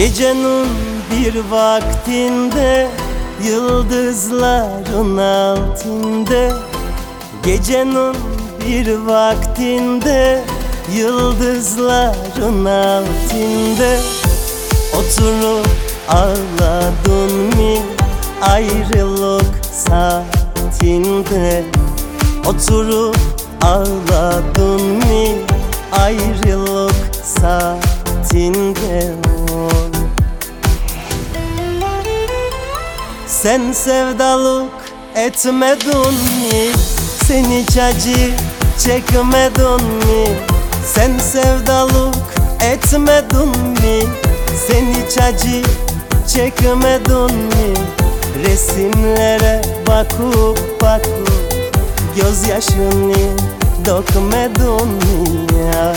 Gecenin bir vaktinde Yıldızların altında. Gecenin bir vaktinde Yıldızların altında. Oturup ağladın mı? Ayrılık saatinde. Oturup ağladın mı? Ayrılık saatinde Sen sevdalık etmedin mi? Sen hiç acı çekmedin mi? Sen sevdalık etmedin mi? Sen hiç acı çekmedin mi? Resimlere bakıp bakıp Gözyaşını dökmedin mi ya?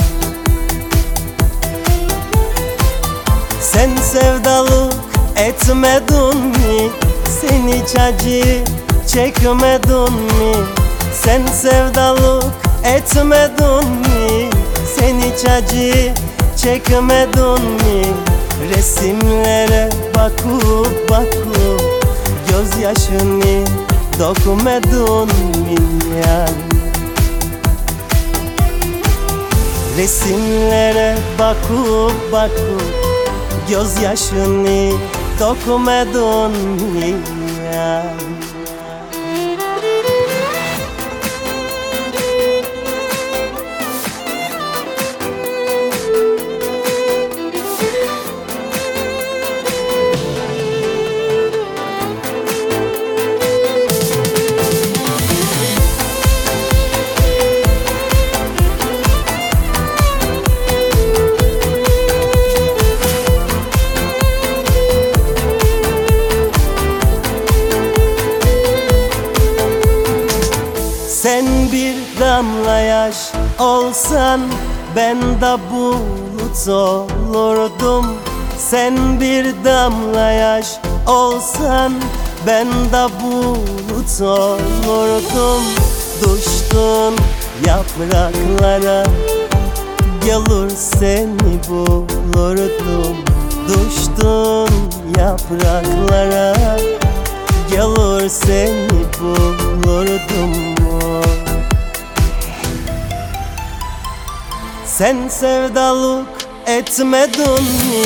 Sen sevdalık etmedin mi? Sen hiç acı çekmedin mi? Sen sevdalık etmedin mi? Sen hiç acı çekmedin mi? Resimlere bakıp bakıp Gözyaşını dökmedin mi yani? Resimlere bakıp bakıp Gözyaşını dökmedin mi yani? Sen bir damla yaş olsan ben de bulut olurdum. Sen bir damla yaş olsan ben de bulut olurdum. Düştün yapraklara gelir seni bulurdum. Düştün yapraklara gelir seni Sen sevdalık etmedin mi?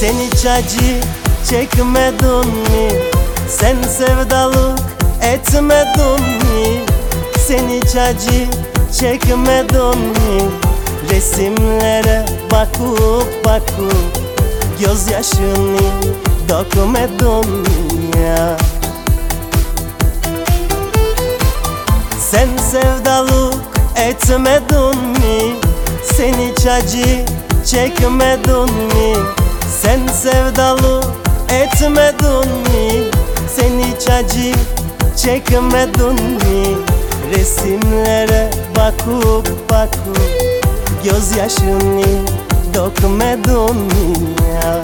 Sen hiç acı çekmedin mi? Sen sevdalık etmedin mi? Sen hiç acı çekmedin mi? Resimlere bakıp bakıp Gözyaşını dökmedin ya? Sen sevdalık etmedin mi? Sen hiç acı çekmedin mi? Sen sevdalık etmedin mi? Sen hiç acı çekmedin mi? Resimlere bakıp bakıp Gözyaşını dökmedin mi ya?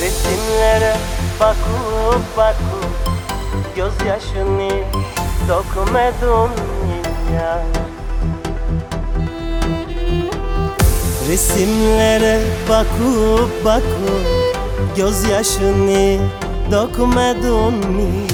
Resimlere bakıp bakıp Gözyaşını dökmedin mi ya? Resimlere bakıp bakıp Gözyaşını dökmedin mi